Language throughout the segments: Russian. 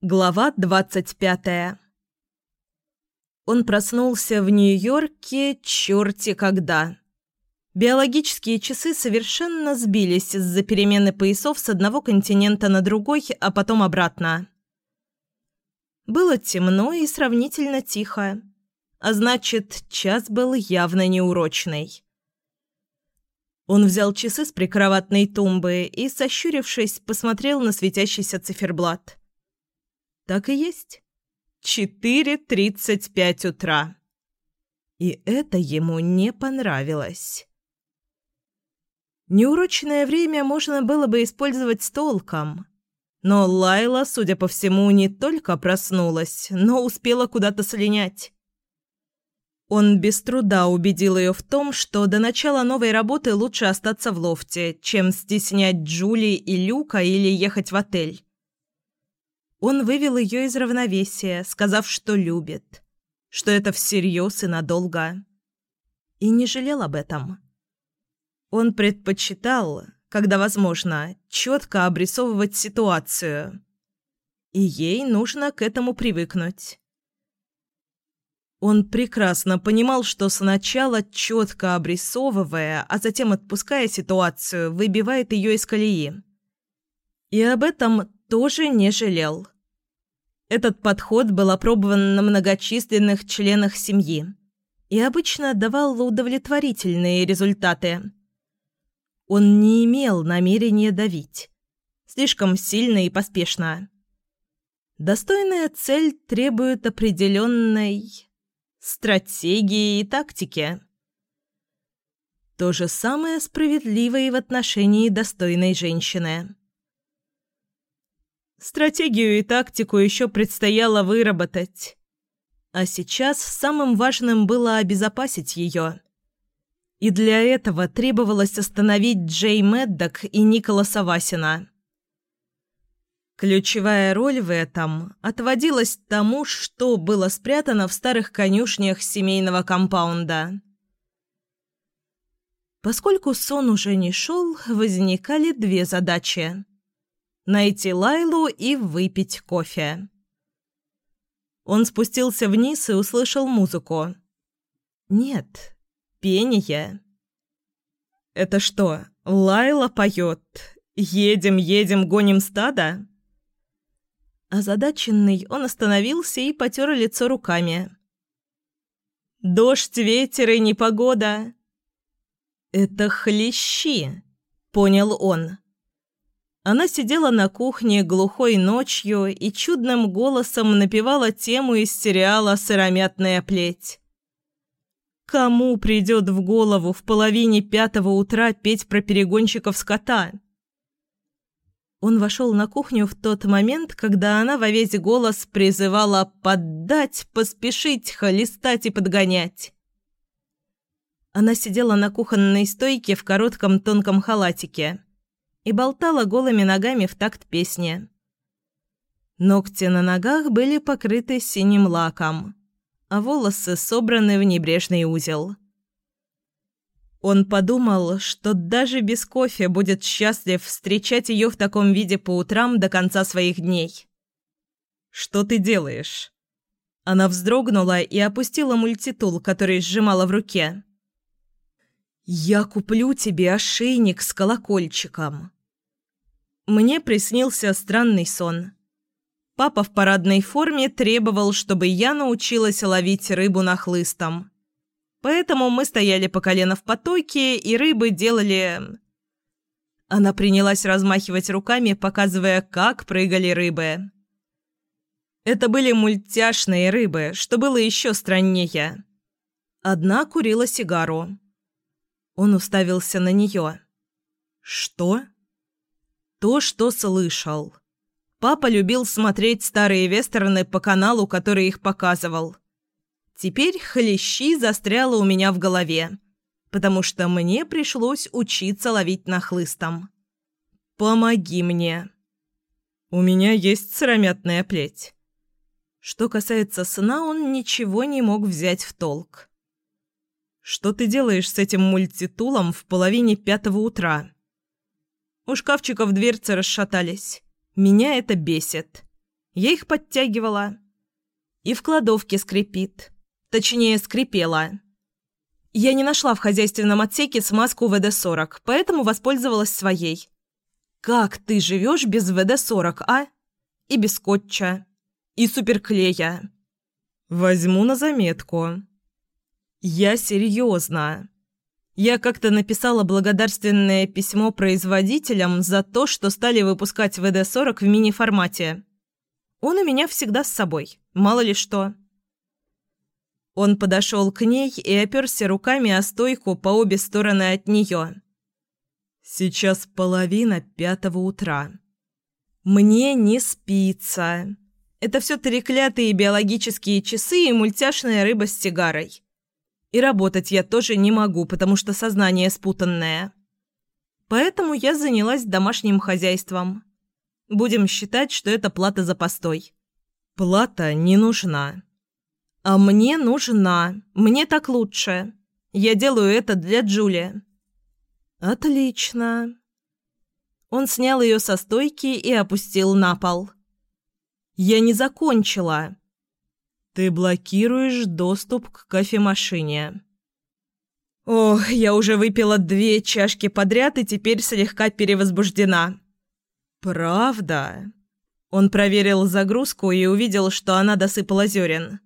Глава двадцать пятая. Он проснулся в Нью-Йорке черти когда. Биологические часы совершенно сбились из-за перемены поясов с одного континента на другой, а потом обратно. Было темно и сравнительно тихо, а значит, час был явно неурочный. Он взял часы с прикроватной тумбы и, сощурившись, посмотрел на светящийся циферблат. Так и есть. Четыре тридцать пять утра. И это ему не понравилось. Неурочное время можно было бы использовать с толком. Но Лайла, судя по всему, не только проснулась, но успела куда-то слинять. Он без труда убедил ее в том, что до начала новой работы лучше остаться в лофте, чем стеснять Джули и Люка или ехать в отель. Он вывел ее из равновесия, сказав, что любит, что это всерьез и надолго. И не жалел об этом. Он предпочитал, когда возможно, четко обрисовывать ситуацию. И ей нужно к этому привыкнуть. Он прекрасно понимал, что сначала, четко обрисовывая, а затем отпуская ситуацию, выбивает ее из колеи. И об этом тоже не жалел. Этот подход был опробован на многочисленных членах семьи и обычно давал удовлетворительные результаты. Он не имел намерения давить. Слишком сильно и поспешно. Достойная цель требует определенной стратегии и тактики. То же самое справедливо и в отношении достойной женщины. Стратегию и тактику еще предстояло выработать. А сейчас самым важным было обезопасить ее. И для этого требовалось остановить Джей Меддок и Николаса Васина. Ключевая роль в этом отводилась тому, что было спрятано в старых конюшнях семейного компаунда. Поскольку сон уже не шел, возникали две задачи найти Лайлу и выпить кофе. Он спустился вниз и услышал музыку. Нет, пение. Это что, Лайла поет «Едем, едем, гоним стадо»? Озадаченный, он остановился и потер лицо руками. «Дождь, ветер и непогода!» «Это хлещи!» — понял он. Она сидела на кухне глухой ночью и чудным голосом напевала тему из сериала «Сыромятная плеть». Кому придет в голову в половине пятого утра петь про перегонщиков скота? Он вошел на кухню в тот момент, когда она во весь голос призывала поддать, поспешить, холестать и подгонять. Она сидела на кухонной стойке в коротком тонком халатике и болтала голыми ногами в такт песни. Ногти на ногах были покрыты синим лаком, а волосы собраны в небрежный узел. Он подумал, что даже без кофе будет счастлив встречать ее в таком виде по утрам до конца своих дней. «Что ты делаешь?» Она вздрогнула и опустила мультитул, который сжимала в руке. «Я куплю тебе ошейник с колокольчиком», мне приснился странный сон. Папа в парадной форме требовал, чтобы я научилась ловить рыбу нахлыстом. Поэтому мы стояли по колено в потоке, и рыбы делали... Она принялась размахивать руками, показывая, как прыгали рыбы. Это были мультяшные рыбы, что было еще страннее. Одна курила сигару. Он уставился на нее. «Что?» То, что слышал. Папа любил смотреть старые вестерны по каналу, который их показывал. Теперь хлещи застряло у меня в голове, потому что мне пришлось учиться ловить нахлыстом. «Помоги мне!» «У меня есть сыромятная плеть». Что касается сна, он ничего не мог взять в толк. «Что ты делаешь с этим мультитулом в половине пятого утра?» У шкафчиков дверцы расшатались. Меня это бесит. Я их подтягивала. И в кладовке скрипит. Точнее, скрипела. Я не нашла в хозяйственном отсеке смазку ВД-40, поэтому воспользовалась своей. Как ты живешь без ВД-40, а? И без скотча. И суперклея. Возьму на заметку. Я серьезно. Я как-то написала благодарственное письмо производителям за то, что стали выпускать ВД-40 в мини-формате. Он у меня всегда с собой, мало ли что. Он подошел к ней и оперся руками о стойку по обе стороны от нее. «Сейчас половина пятого утра. Мне не спится. Это все треклятые биологические часы и мультяшная рыба с сигарой. И работать я тоже не могу, потому что сознание спутанное. Поэтому я занялась домашним хозяйством. Будем считать, что это плата за постой. Плата не нужна. «А мне нужна. Мне так лучше. Я делаю это для Джули». «Отлично». Он снял ее со стойки и опустил на пол. «Я не закончила». «Ты блокируешь доступ к кофемашине». «Ох, я уже выпила две чашки подряд и теперь слегка перевозбуждена». «Правда?» Он проверил загрузку и увидел, что она досыпала зерен.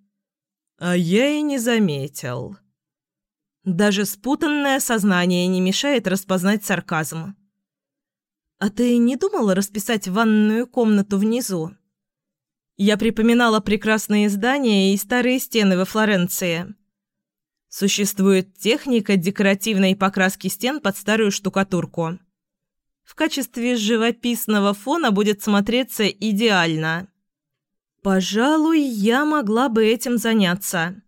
А я и не заметил. Даже спутанное сознание не мешает распознать сарказм. «А ты не думала расписать ванную комнату внизу?» Я припоминала прекрасные здания и старые стены во Флоренции. Существует техника декоративной покраски стен под старую штукатурку. В качестве живописного фона будет смотреться идеально. Пожалуй, я могла бы этим заняться.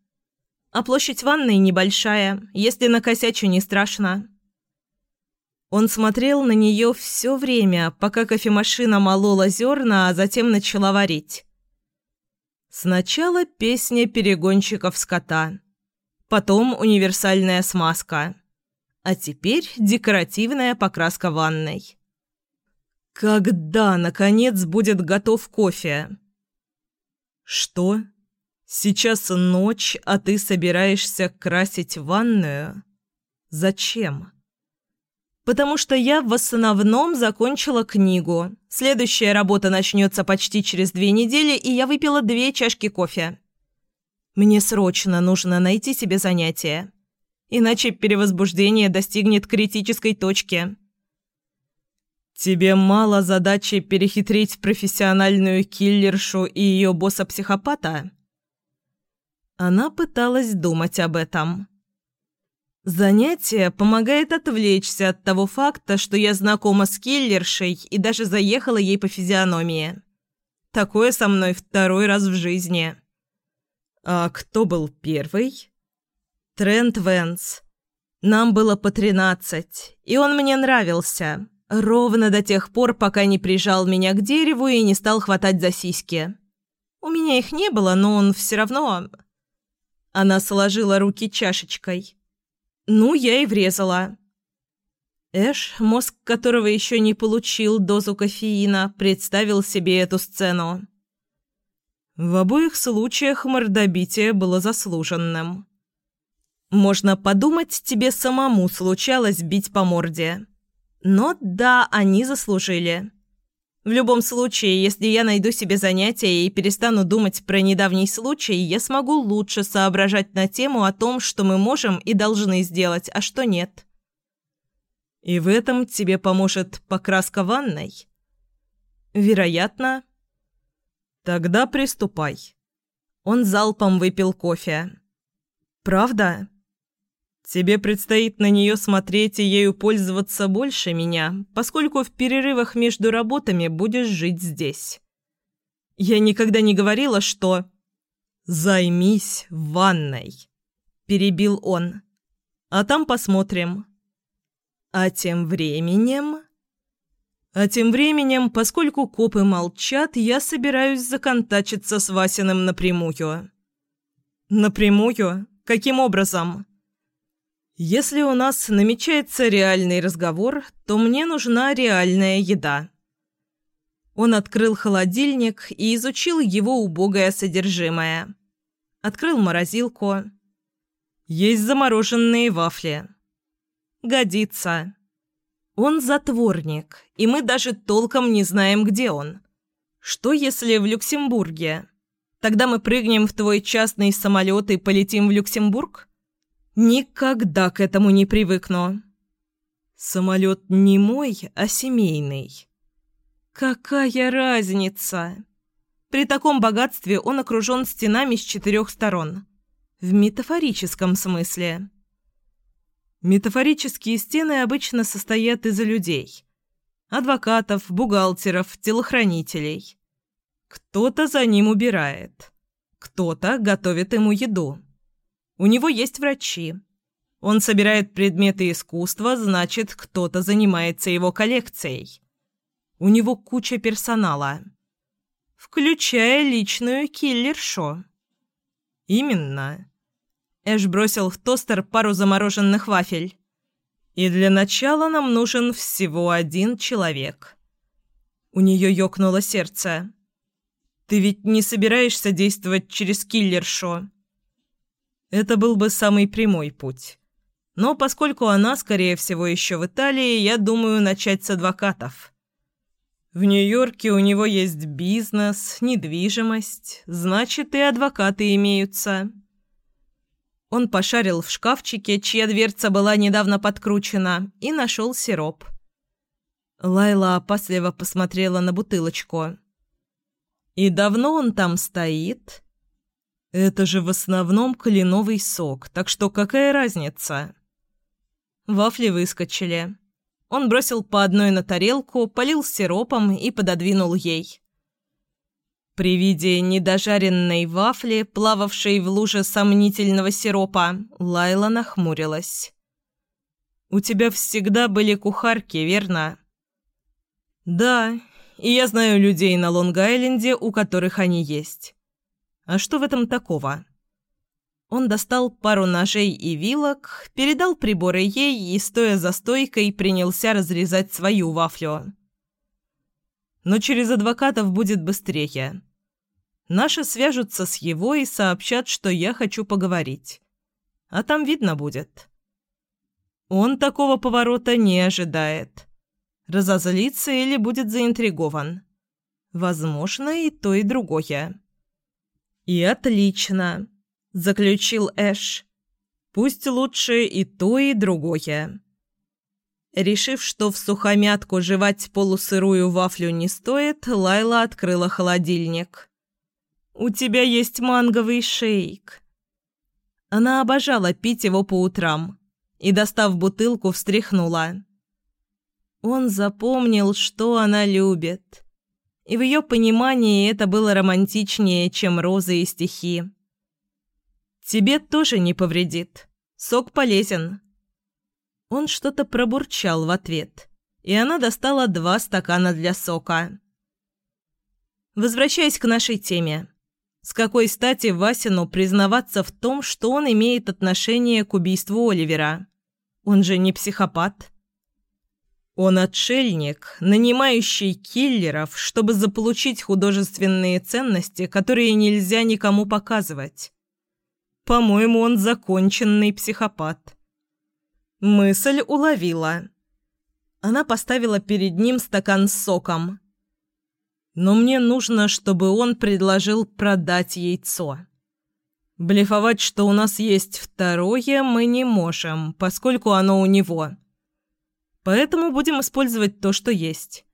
А площадь ванной небольшая, если накосячу, не страшно. Он смотрел на нее все время, пока кофемашина молола зерна, а затем начала варить. Сначала песня перегонщиков скота, потом универсальная смазка, а теперь декоративная покраска ванной. Когда, наконец, будет готов кофе? «Что? Сейчас ночь, а ты собираешься красить ванную? Зачем?» «Потому что я в основном закончила книгу. Следующая работа начнется почти через две недели, и я выпила две чашки кофе. Мне срочно нужно найти себе занятие, иначе перевозбуждение достигнет критической точки». «Тебе мало задачи перехитрить профессиональную киллершу и ее босса-психопата?» Она пыталась думать об этом. Занятие помогает отвлечься от того факта, что я знакома с киллершей и даже заехала ей по физиономии. Такое со мной второй раз в жизни. А кто был первый? Трент Венс. Нам было по тринадцать, и он мне нравился. Ровно до тех пор, пока не прижал меня к дереву и не стал хватать за сиськи. У меня их не было, но он все равно... Она сложила руки чашечкой. Ну, я и врезала. Эш, мозг которого еще не получил дозу кофеина, представил себе эту сцену. В обоих случаях мордобитие было заслуженным. Можно подумать, тебе самому случалось бить по морде. Но да, они заслужили. В любом случае, если я найду себе занятие и перестану думать про недавний случай, я смогу лучше соображать на тему о том, что мы можем и должны сделать, а что нет. И в этом тебе поможет покраска ванной? Вероятно. Тогда приступай. Он залпом выпил кофе. Правда? Тебе предстоит на нее смотреть и ею пользоваться больше меня, поскольку в перерывах между работами будешь жить здесь. Я никогда не говорила, что... «Займись ванной», — перебил он. «А там посмотрим». А тем временем... А тем временем, поскольку копы молчат, я собираюсь законтачиться с Васиным напрямую. «Напрямую? Каким образом?» Если у нас намечается реальный разговор, то мне нужна реальная еда. Он открыл холодильник и изучил его убогое содержимое. Открыл морозилку. Есть замороженные вафли. Годится. Он затворник, и мы даже толком не знаем, где он. Что, если в Люксембурге? Тогда мы прыгнем в твой частный самолет и полетим в Люксембург? Никогда к этому не привыкну. Самолет не мой, а семейный. Какая разница? При таком богатстве он окружен стенами с четырех сторон. В метафорическом смысле. Метафорические стены обычно состоят из людей. Адвокатов, бухгалтеров, телохранителей. Кто-то за ним убирает. Кто-то готовит ему еду. У него есть врачи. Он собирает предметы искусства, значит, кто-то занимается его коллекцией. У него куча персонала. Включая личную киллершу. Именно. Эш бросил в тостер пару замороженных вафель. «И для начала нам нужен всего один человек». У нее ёкнуло сердце. «Ты ведь не собираешься действовать через киллершу?» Это был бы самый прямой путь. Но поскольку она, скорее всего, еще в Италии, я думаю начать с адвокатов. В Нью-Йорке у него есть бизнес, недвижимость, значит, и адвокаты имеются. Он пошарил в шкафчике, чья дверца была недавно подкручена, и нашел сироп. Лайла опасливо посмотрела на бутылочку. «И давно он там стоит?» «Это же в основном кленовый сок, так что какая разница?» Вафли выскочили. Он бросил по одной на тарелку, полил сиропом и пододвинул ей. При виде недожаренной вафли, плававшей в луже сомнительного сиропа, Лайла нахмурилась. «У тебя всегда были кухарки, верно?» «Да, и я знаю людей на Лонг-Айленде, у которых они есть. А что в этом такого?» Он достал пару ножей и вилок, передал приборы ей и, стоя за стойкой, принялся разрезать свою вафлю но через адвокатов будет быстрее. Наши свяжутся с его и сообщат, что я хочу поговорить. А там видно будет. Он такого поворота не ожидает. Разозлится или будет заинтригован. Возможно, и то, и другое. «И отлично», — заключил Эш. «Пусть лучше и то, и другое». Решив, что в сухомятку жевать полусырую вафлю не стоит, Лайла открыла холодильник. «У тебя есть манговый шейк». Она обожала пить его по утрам и, достав бутылку, встряхнула. Он запомнил, что она любит. И в ее понимании это было романтичнее, чем розы и стихи. «Тебе тоже не повредит. Сок полезен». Он что-то пробурчал в ответ, и она достала два стакана для сока. Возвращаясь к нашей теме. С какой стати Васину признаваться в том, что он имеет отношение к убийству Оливера? Он же не психопат. Он отшельник, нанимающий киллеров, чтобы заполучить художественные ценности, которые нельзя никому показывать. По-моему, он законченный психопат. Мысль уловила. Она поставила перед ним стакан с соком. Но мне нужно, чтобы он предложил продать яйцо. Блефовать, что у нас есть второе, мы не можем, поскольку оно у него. Поэтому будем использовать то, что есть.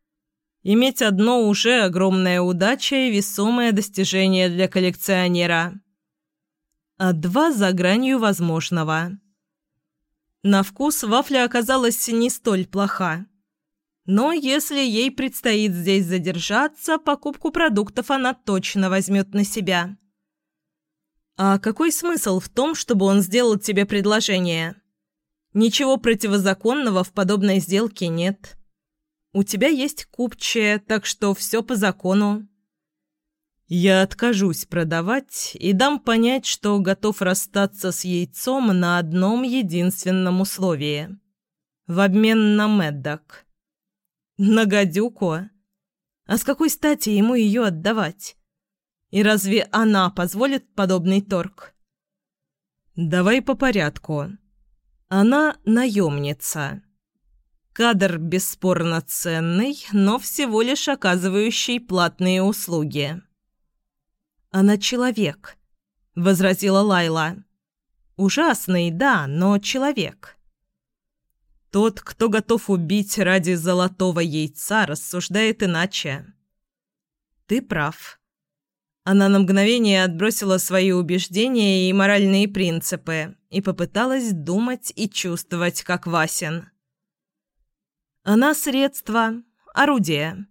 Иметь одно уже огромная удача и весомое достижение для коллекционера. А два за гранью возможного. На вкус вафля оказалась не столь плоха. Но если ей предстоит здесь задержаться, покупку продуктов она точно возьмет на себя. А какой смысл в том, чтобы он сделал тебе предложение? Ничего противозаконного в подобной сделке нет. У тебя есть купчая, так что все по закону. Я откажусь продавать и дам понять, что готов расстаться с яйцом на одном единственном условии. В обмен на Меддок. На гадюку? А с какой стати ему ее отдавать? И разве она позволит подобный торг? Давай по порядку. Она наемница. Кадр бесспорно ценный, но всего лишь оказывающий платные услуги. «Она человек», — возразила Лайла. «Ужасный, да, но человек». Тот, кто готов убить ради золотого яйца, рассуждает иначе. Ты прав. Она на мгновение отбросила свои убеждения и моральные принципы и попыталась думать и чувствовать, как Васин. Она средство, орудие.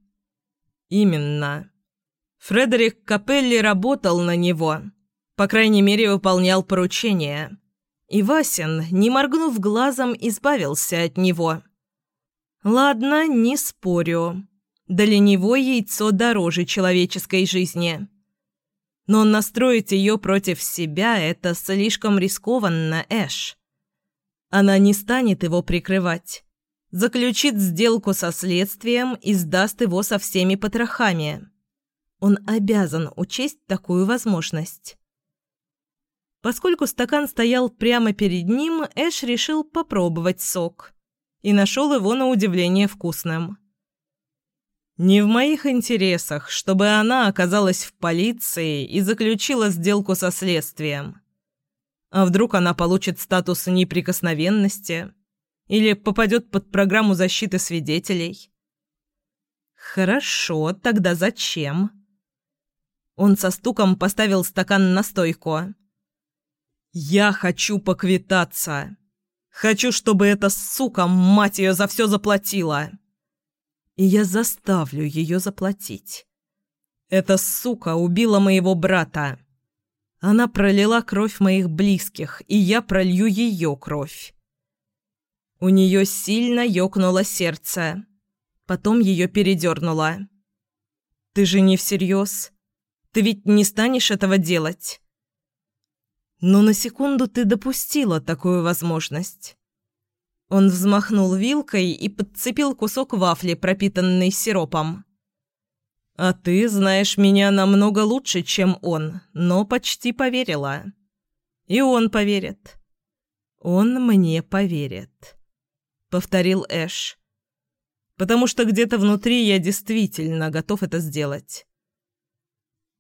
Именно. Фредерик Капелли работал на него. По крайней мере, выполнял поручения. И Васин, не моргнув глазом, избавился от него. Ладно, не спорю. Для него яйцо дороже человеческой жизни. Но настроить ее против себя – это слишком рискованно, Эш. Она не станет его прикрывать. Заключит сделку со следствием и сдаст его со всеми потрохами. Он обязан учесть такую возможность. Поскольку стакан стоял прямо перед ним, Эш решил попробовать сок. И нашел его на удивление вкусным. Не в моих интересах, чтобы она оказалась в полиции и заключила сделку со следствием. А вдруг она получит статус неприкосновенности или попадет под программу защиты свидетелей? Хорошо, тогда зачем? Он со стуком поставил стакан на стойку. «Я хочу поквитаться. Хочу, чтобы эта сука, мать ее, за все заплатила. И я заставлю ее заплатить. Эта сука убила моего брата. Она пролила кровь моих близких, и я пролью ее кровь. У нее сильно ёкнуло сердце. Потом ее передернуло. «Ты же не всерьез? Ты ведь не станешь этого делать?» Но на секунду ты допустила такую возможность. Он взмахнул вилкой и подцепил кусок вафли, пропитанный сиропом. «А ты знаешь меня намного лучше, чем он, но почти поверила. И он поверит. Он мне поверит», — повторил Эш. «Потому что где-то внутри я действительно готов это сделать.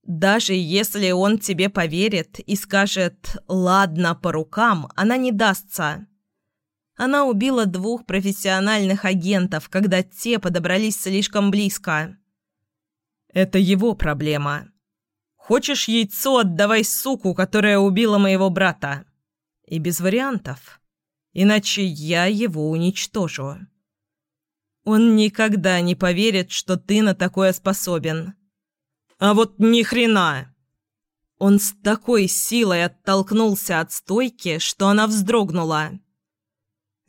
Даже если он тебе поверит и скажет «ладно, по рукам», она не дастся. Она убила двух профессиональных агентов, когда те подобрались слишком близко. Это его проблема. Хочешь яйцо, отдавай суку, которая убила моего брата. И без вариантов. Иначе я его уничтожу. Он никогда не поверит, что ты на такое способен. А вот ни хрена. Он с такой силой оттолкнулся от стойки, что она вздрогнула.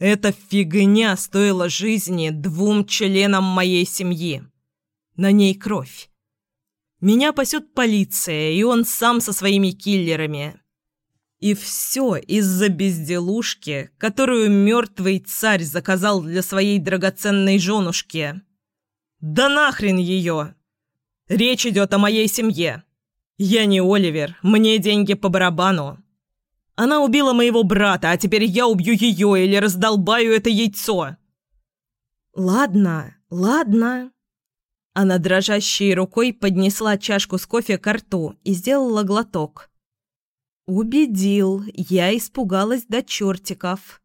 Эта фигня стоила жизни двум членам моей семьи. На ней кровь. Меня пасет полиция, и он сам со своими киллерами. И все из-за безделушки, которую мертвый царь заказал для своей драгоценной женушки. Да нахрен ее! Речь идет о моей семье. Я не Оливер, мне деньги по барабану. Она убила моего брата, а теперь я убью ее или раздолбаю это яйцо. Ладно, ладно. Она дрожащей рукой поднесла чашку с кофе к рту и сделала глоток. Убедил, я испугалась до чертиков.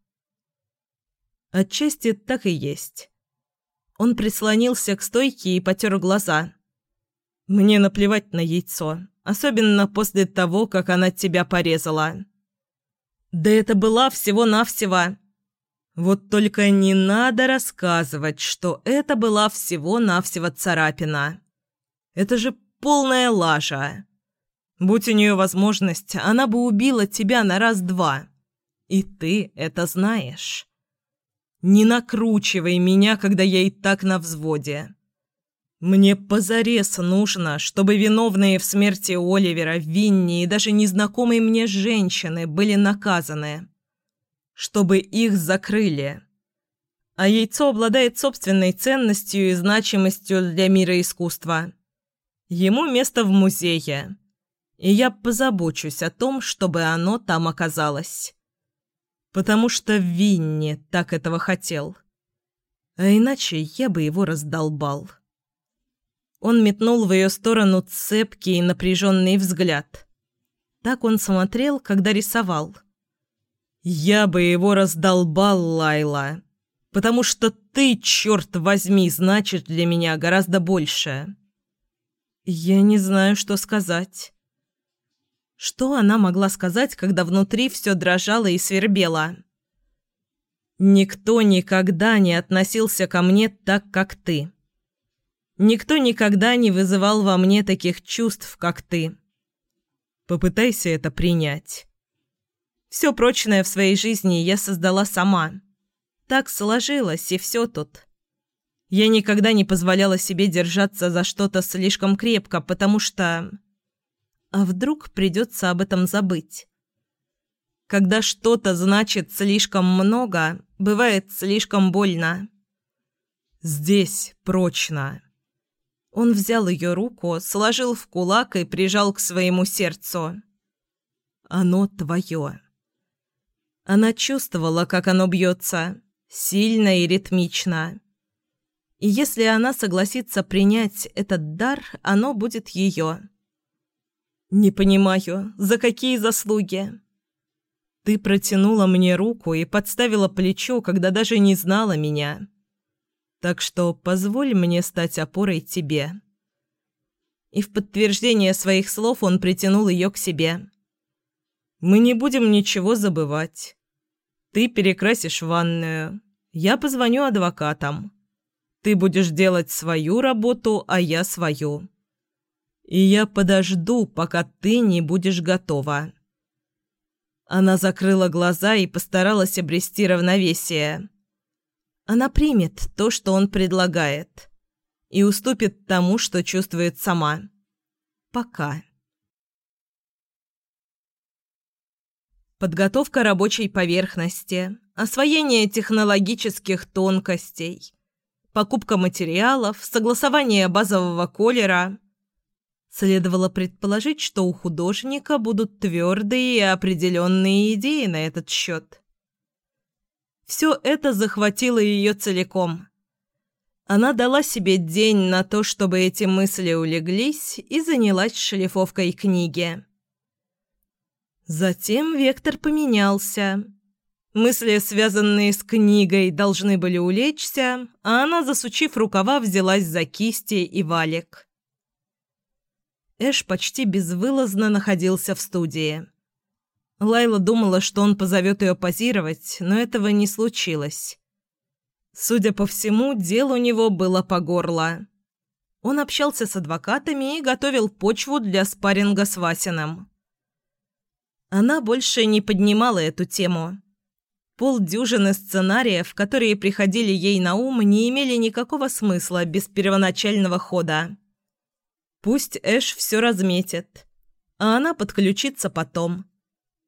Отчасти так и есть. Он прислонился к стойке и потер глаза. Мне наплевать на яйцо, особенно после того, как она тебя порезала. Да это была всего-навсего. Вот только не надо рассказывать, что это была всего-навсего царапина. Это же полная лажа. Будь у нее возможность, она бы убила тебя на раз-два. И ты это знаешь. Не накручивай меня, когда я и так на взводе. Мне позарез нужно, чтобы виновные в смерти Оливера, Винни и даже незнакомые мне женщины были наказаны. Чтобы их закрыли. А яйцо обладает собственной ценностью и значимостью для мира искусства. Ему место в музее. И я позабочусь о том, чтобы оно там оказалось. Потому что Винни так этого хотел. А иначе я бы его раздолбал. Он метнул в ее сторону цепкий и напряженный взгляд. Так он смотрел, когда рисовал. «Я бы его раздолбал, Лайла, потому что ты, черт возьми, значит для меня гораздо больше». Я не знаю, что сказать. Что она могла сказать, когда внутри все дрожало и свербело? «Никто никогда не относился ко мне так, как ты. Никто никогда не вызывал во мне таких чувств, как ты. Попытайся это принять. Все прочное в своей жизни я создала сама. Так сложилось, и все тут. Я никогда не позволяла себе держаться за что-то слишком крепко, потому что... А вдруг придется об этом забыть? Когда что-то значит слишком много, бывает слишком больно. Здесь прочно. Он взял ее руку, сложил в кулак и прижал к своему сердцу. «Оно твое». Она чувствовала, как оно бьется, сильно и ритмично. И если она согласится принять этот дар, оно будет ее. «Не понимаю, за какие заслуги?» «Ты протянула мне руку и подставила плечо, когда даже не знала меня. Так что позволь мне стать опорой тебе». И в подтверждение своих слов он притянул ее к себе. «Мы не будем ничего забывать. Ты перекрасишь ванную. Я позвоню адвокатам. Ты будешь делать свою работу, а я свою. И я подожду, пока ты не будешь готова». Она закрыла глаза и постаралась обрести равновесие. Она примет то, что он предлагает, и уступит тому, что чувствует сама. Пока. Подготовка рабочей поверхности, освоение технологических тонкостей, покупка материалов, согласование базового колера. Следовало предположить, что у художника будут твердые и определенные идеи на этот счет. Все это захватило ее целиком. Она дала себе день на то, чтобы эти мысли улеглись, и занялась шлифовкой книги. Затем вектор поменялся. Мысли, связанные с книгой, должны были улечься, а она, засучив рукава, взялась за кисти и валик. Эш почти безвылазно находился в студии. Лайла думала, что он позовет ее позировать, но этого не случилось. Судя по всему, дел у него было по горло. Он общался с адвокатами и готовил почву для спарринга с Васиным. Она больше не поднимала эту тему. Полдюжины сценариев, которые приходили ей на ум, не имели никакого смысла без первоначального хода. Пусть Эш все разметит, а она подключится потом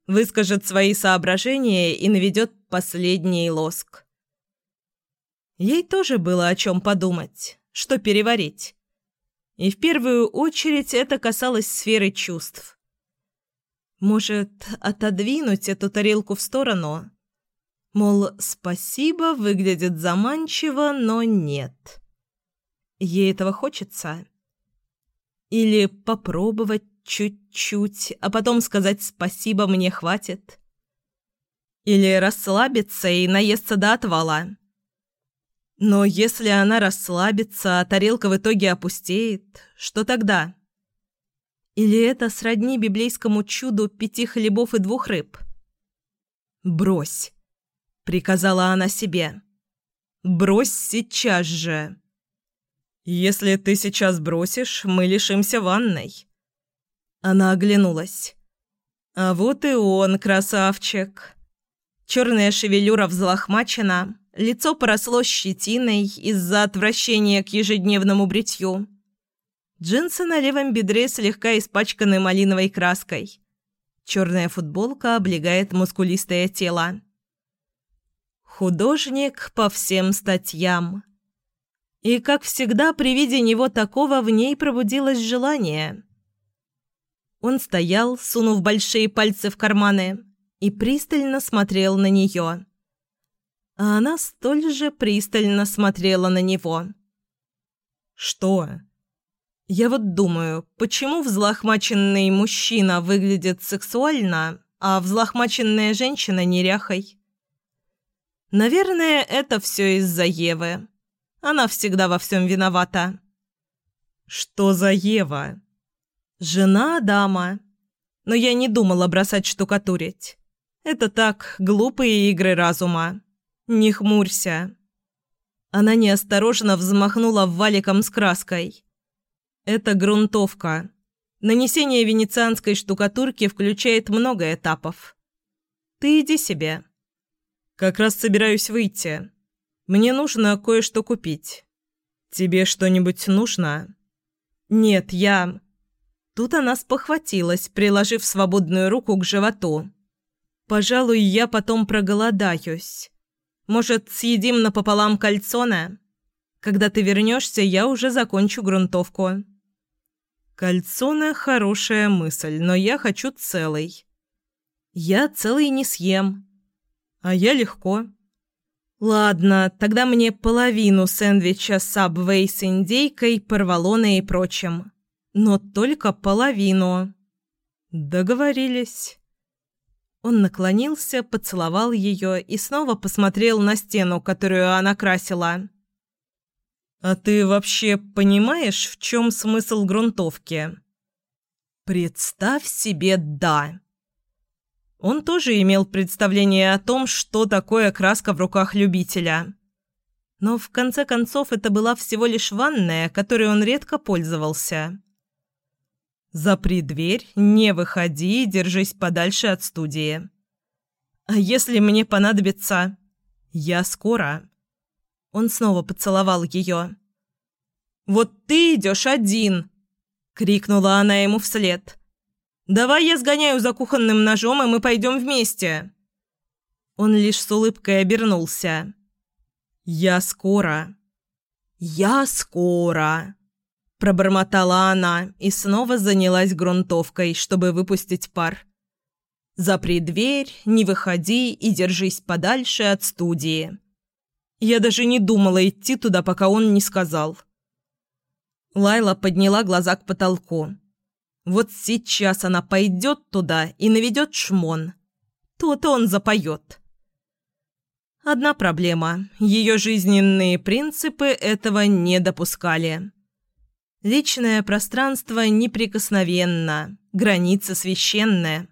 выскажет свои соображения и наведет последний лоск. Ей тоже было о чем подумать, что переварить. И в первую очередь это касалось сферы чувств. Может, отодвинуть эту тарелку в сторону? Мол, спасибо, выглядит заманчиво, но нет. Ей этого хочется? Или попробовать чуть-чуть, а потом сказать «спасибо, мне хватит». Или расслабиться и наесться до отвала. Но если она расслабится, а тарелка в итоге опустеет, что тогда? Или это сродни библейскому чуду пяти хлебов и двух рыб? «Брось», — приказала она себе. «Брось сейчас же». «Если ты сейчас бросишь, мы лишимся ванной». Она оглянулась. А вот и он, красавчик. Черная шевелюра взлохмачена, лицо поросло щетиной из-за отвращения к ежедневному бритью. Джинсы на левом бедре слегка испачканы малиновой краской. Черная футболка облегает мускулистое тело. Художник по всем статьям. И, как всегда, при виде него такого в ней пробудилось желание. Он стоял, сунув большие пальцы в карманы, и пристально смотрел на нее. А она столь же пристально смотрела на него. «Что?» «Я вот думаю, почему взлохмаченный мужчина выглядит сексуально, а взлохмаченная женщина неряхой?» «Наверное, это все из-за Евы. Она всегда во всем виновата». «Что за Ева?» «Жена Адама. Но я не думала бросать штукатурить. Это так, глупые игры разума. Не хмурься». Она неосторожно взмахнула валиком с краской. «Это грунтовка. Нанесение венецианской штукатурки включает много этапов. Ты иди себе». «Как раз собираюсь выйти. Мне нужно кое-что купить. Тебе что-нибудь нужно?» «Нет, я...» Тут она спохватилась, приложив свободную руку к животу. «Пожалуй, я потом проголодаюсь. Может, съедим напополам кальцона? Когда ты вернешься, я уже закончу грунтовку». «Кальцона – хорошая мысль, но я хочу целый». «Я целый не съем». «А я легко». «Ладно, тогда мне половину сэндвича Subway с индейкой, порвалоной и прочим. Но только половину». «Договорились». Он наклонился, поцеловал ее и снова посмотрел на стену, которую она красила. «А ты вообще понимаешь, в чем смысл грунтовки?» «Представь себе, да!» Он тоже имел представление о том, что такое краска в руках любителя. Но в конце концов это была всего лишь ванная, которой он редко пользовался. Запри дверь, не выходи и держись подальше от студии. А если мне понадобится... Я скоро. Он снова поцеловал ее. «Вот ты идешь один!» — крикнула она ему вслед. «Давай я сгоняю за кухонным ножом, и мы пойдем вместе!» Он лишь с улыбкой обернулся. «Я скоро!» «Я скоро!» Пробормотала она и снова занялась грунтовкой, чтобы выпустить пар. «Запри дверь, не выходи и держись подальше от студии». Я даже не думала идти туда, пока он не сказал. Лайла подняла глаза к потолку. Вот сейчас она пойдет туда и наведет шмон. То-то он запоет. Одна проблема. Ее жизненные принципы этого не допускали. Личное пространство неприкосновенно, граница священная.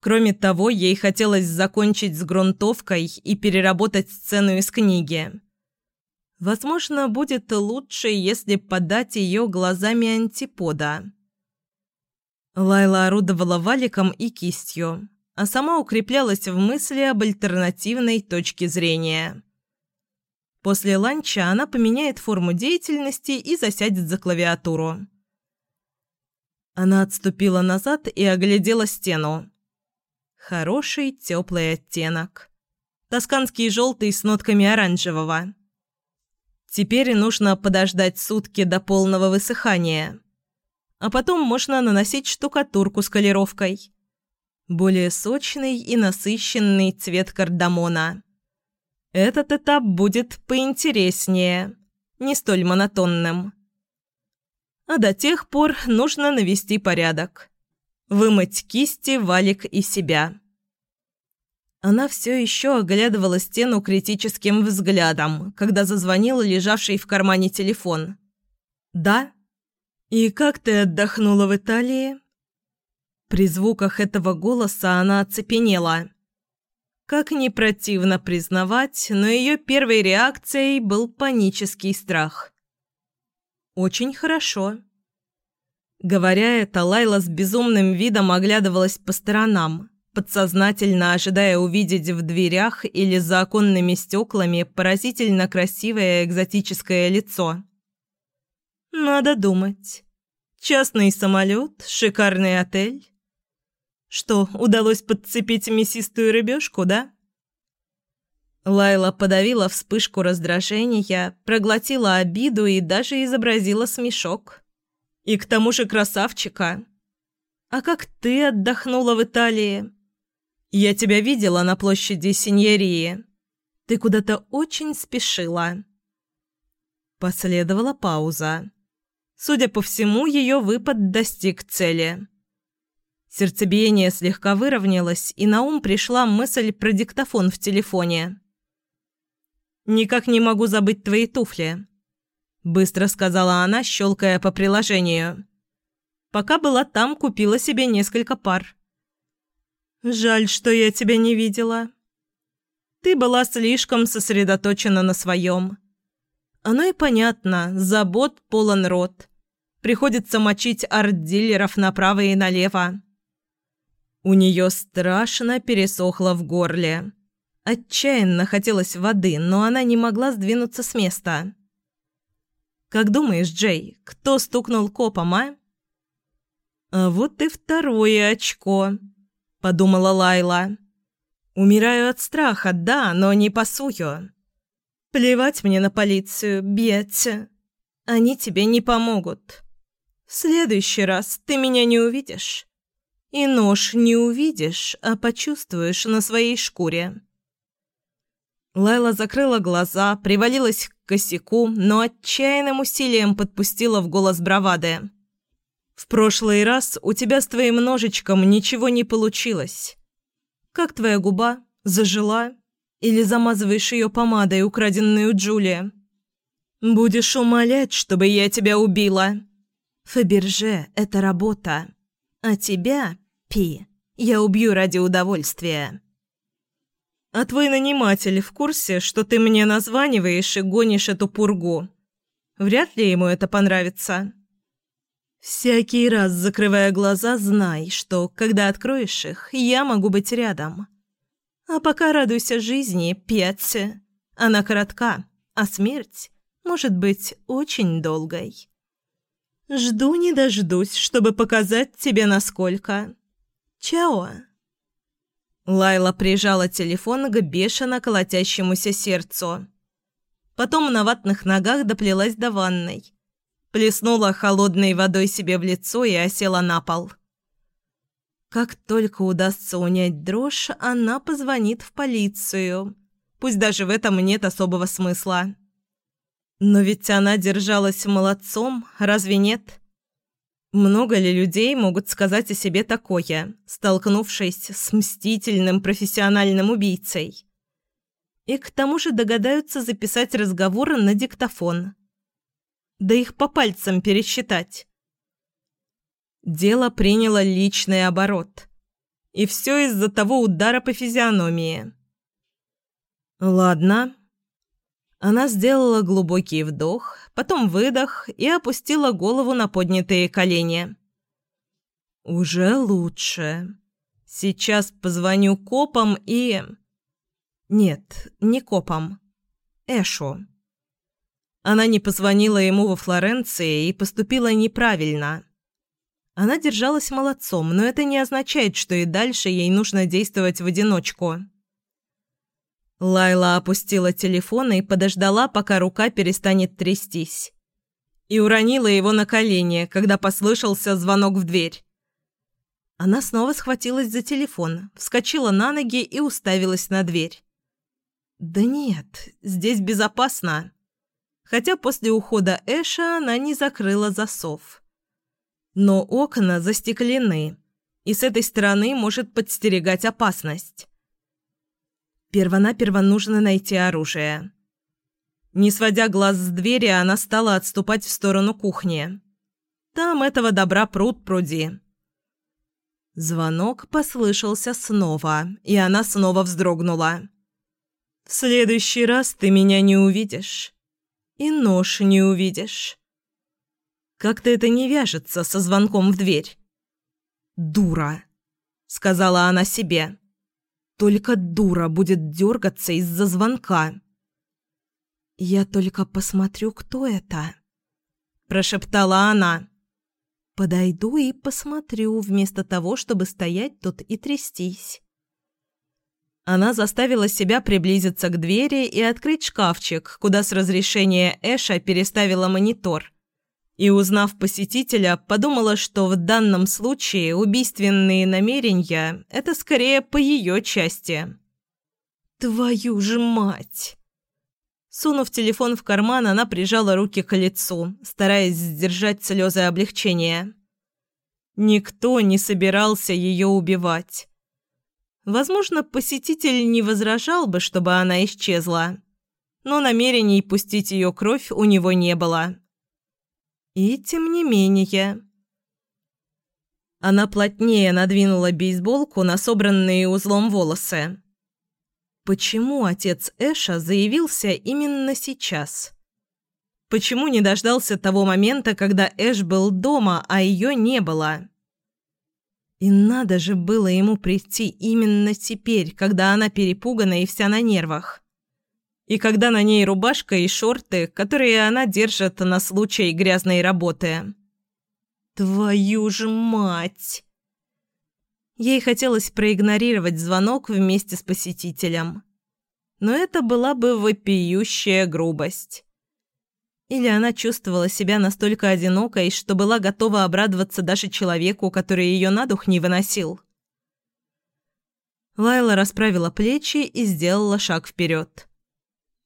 Кроме того, ей хотелось закончить с грунтовкой и переработать сцену из книги. Возможно, будет лучше, если подать ее глазами антипода. Лайла орудовала валиком и кистью, а сама укреплялась в мысли об альтернативной точке зрения. После ланча она поменяет форму деятельности и засядет за клавиатуру. Она отступила назад и оглядела стену. Хороший теплый оттенок. Тосканский желтый с нотками оранжевого. Теперь нужно подождать сутки до полного высыхания. А потом можно наносить штукатурку с колеровкой. Более сочный и насыщенный цвет кардамона. Этот этап будет поинтереснее, не столь монотонным. А до тех пор нужно навести порядок. Вымыть кисти, валик и себя. Она все еще оглядывала стену критическим взглядом, когда зазвонил лежавший в кармане телефон. «Да? И как ты отдохнула в Италии?» При звуках этого голоса она оцепенела. Как ни противно признавать, но ее первой реакцией был панический страх. «Очень хорошо». Говоря это, Лайла с безумным видом оглядывалась по сторонам, подсознательно ожидая увидеть в дверях или за оконными стеклами поразительно красивое экзотическое лицо. «Надо думать. Частный самолет, шикарный отель». Что, удалось подцепить мясистую рыбешку, да? Лайла подавила вспышку раздражения, проглотила обиду и даже изобразила смешок. И к тому же красавчика. «А как ты отдохнула в Италии?» «Я тебя видела на площади Синьерии. Ты куда-то очень спешила». Последовала пауза. Судя по всему, ее выпад достиг цели. Сердцебиение слегка выровнялось, и на ум пришла мысль про диктофон в телефоне. «Никак не могу забыть твои туфли», — быстро сказала она, щелкая по приложению. «Пока была там, купила себе несколько пар». «Жаль, что я тебя не видела. Ты была слишком сосредоточена на своем. Оно и понятно, забот полон рот. Приходится мочить арт-дилеров направо и налево». У нее страшно пересохло в горле. Отчаянно хотелось воды, но она не могла сдвинуться с места. «Как думаешь, Джей, кто стукнул копом, а?» «А вот и второе очко», — подумала Лайла. «Умираю от страха, да, но не пасую. Плевать мне на полицию, Бетти. Они тебе не помогут. В следующий раз ты меня не увидишь. И нож не увидишь, а почувствуешь на своей шкуре». Лайла закрыла глаза, привалилась к косяку, но отчаянным усилием подпустила в голос бравады. «В прошлый раз у тебя с твоим ножичком ничего не получилось. Как твоя губа? Зажила? Или замазываешь ее помадой, украденной у Джулии? Будешь умолять, чтобы я тебя убила?» «Фаберже — это работа. А тебя, Пи, я убью ради удовольствия». «А твой наниматель в курсе, что ты мне названиваешь и гонишь эту пургу? Вряд ли ему это понравится». «Всякий раз, закрывая глаза, знай, что, когда откроешь их, я могу быть рядом. А пока радуйся жизни, Петси. Она коротка, а смерть может быть очень долгой». Жду не дождусь, чтобы показать тебе насколько. Чао. Лайла прижала телефон к бешено колотящемуся сердцу. Потом на ватных ногах доплелась до ванной. Плеснула холодной водой себе в лицо и осела на пол. Как только удастся унять дрожь, она позвонит в полицию. Пусть даже в этом нет особого смысла. Но ведь она держалась молодцом, разве нет? Много ли людей могут сказать о себе такое, столкнувшись с мстительным профессиональным убийцей? И к тому же догадаются записать разговор на диктофон. Да их по пальцам пересчитать. Дело приняло личный оборот. И все из-за того удара по физиономии. «Ладно, она сделала глубокий вдох, потом выдох и опустила голову на поднятые колени. «Уже лучше. Сейчас позвоню копам и...» «Нет, не копам. Эшу». Она не позвонила ему во Флоренции и поступила неправильно. Она держалась молодцом, но это не означает, что и дальше ей нужно действовать в одиночку. Лайла опустила телефон и подождала, пока рука перестанет трястись. И уронила его на колени, когда послышался звонок в дверь. Она снова схватилась за телефон, вскочила на ноги и уставилась на дверь. «Да нет, здесь безопасно». Хотя после ухода Эша она не закрыла засов. Но окна застеклены, и с этой стороны может подстерегать опасность. Первонаперво нужно найти оружие. Не сводя глаз с двери, она стала отступать в сторону кухни. Там этого добра пруд пруди. Звонок послышался снова, и она снова вздрогнула. «В следующий раз ты меня не увидишь. И нож не увидишь. Как-то это не вяжется со звонком в дверь». «Дура», — сказала она себе. Только дура будет дергаться из-за звонка. «Я только посмотрю, кто это», – прошептала она. «Подойду и посмотрю, вместо того, чтобы стоять тут и трястись». Она заставила себя приблизиться к двери и открыть шкафчик, куда с разрешения Эша переставила монитор. И, узнав посетителя, подумала, что в данном случае убийственные намерения – это скорее по ее части. «Твою же мать!» Сунув телефон в карман, она прижала руки к лицу, стараясь сдержать слезы облегчения. Никто не собирался ее убивать. Возможно, посетитель не возражал бы, чтобы она исчезла, но намерений пустить ее кровь у него не было. И тем не менее... Она плотнее надвинула бейсболку на собранные узлом волосы. Почему отец Эша заявился именно сейчас? Почему не дождался того момента, когда Эш был дома, а ее не было? И надо же было ему прийти именно теперь, когда она перепугана и вся на нервах. И когда на ней рубашка и шорты, которые она держит на случай грязной работы. Твою же мать! Ей хотелось проигнорировать звонок вместе с посетителем. Но это была бы вопиющая грубость. Или она чувствовала себя настолько одинокой, что была готова обрадоваться даже человеку, который ее на дух не выносил. Лайла расправила плечи и сделала шаг вперед.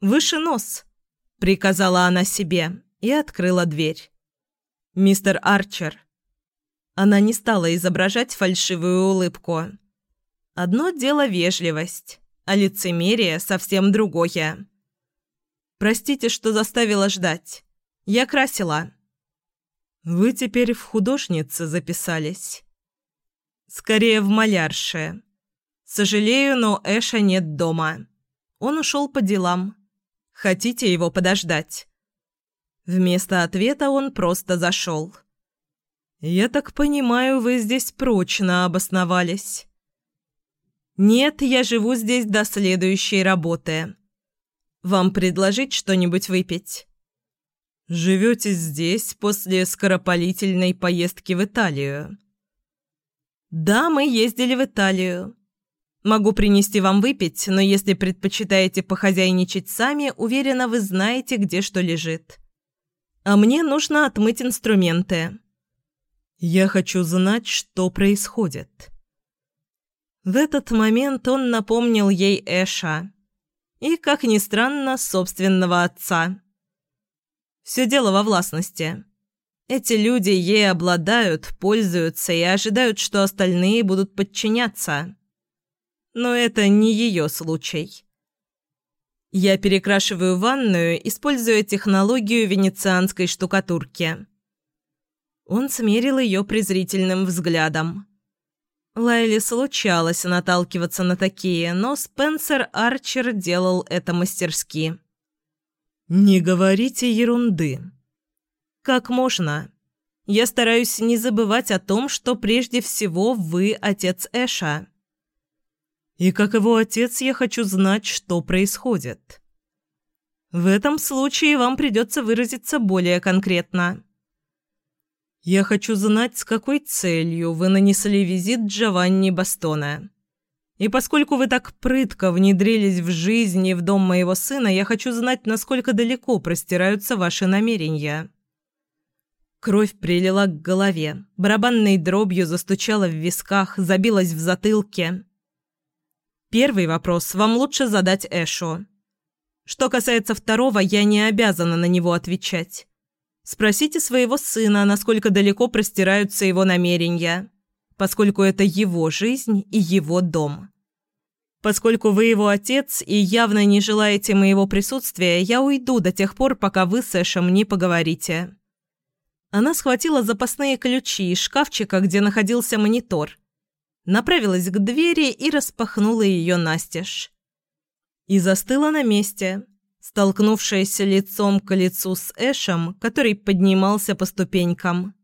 «Выше нос!» – приказала она себе и открыла дверь. «Мистер Арчер». Она не стала изображать фальшивую улыбку. Одно дело вежливость, а лицемерие совсем другое. Простите, что заставила ждать. Я красила». «Вы теперь в художнице записались?» «Скорее в малярше. Сожалею, но Эша нет дома. Он ушел по делам. Хотите его подождать?» Вместо ответа он просто зашел. «Я так понимаю, вы здесь прочно обосновались?» «Нет, я живу здесь до следующей работы. Вам предложить что-нибудь выпить?» «Живете здесь после скоропалительной поездки в Италию?» «Да, мы ездили в Италию. Могу принести вам выпить, но если предпочитаете похозяйничать сами, уверена, вы знаете, где что лежит. А мне нужно отмыть инструменты». «Я хочу знать, что происходит». В этот момент он напомнил ей Эша и, как ни странно, собственного отца. Все дело во властности. Эти люди ей обладают, пользуются и ожидают, что остальные будут подчиняться. Но это не ее случай. Я перекрашиваю ванную, используя технологию венецианской штукатурки. Он смерил ее презрительным взглядом. Лайли случалось наталкиваться на такие, но Спенсер Арчер делал это мастерски. «Не говорите ерунды». «Как можно? Я стараюсь не забывать о том, что прежде всего вы отец Эша». «И как его отец я хочу знать, что происходит». «В этом случае вам придется выразиться более конкретно». «Я хочу знать, с какой целью вы нанесли визит Джованни Бастона. И поскольку вы так прытко внедрились в жизнь и в дом моего сына, я хочу знать, насколько далеко простираются ваши намерения». Кровь прилила к голове, барабанной дробью застучала в висках, забилась в затылке. Первый вопрос вам лучше задать Эшу. Что касается второго, я не обязана на него отвечать. Спросите своего сына, насколько далеко простираются его намерения, поскольку это его жизнь и его дом. Поскольку вы его отец и явно не желаете моего присутствия, я уйду до тех пор, пока вы с Эшем не поговорите». Она схватила запасные ключи из шкафчика, где находился монитор, направилась к двери и распахнула ее настежь. И застыла на месте, столкнувшаяся лицом к лицу с Эшем, который поднимался по ступенькам.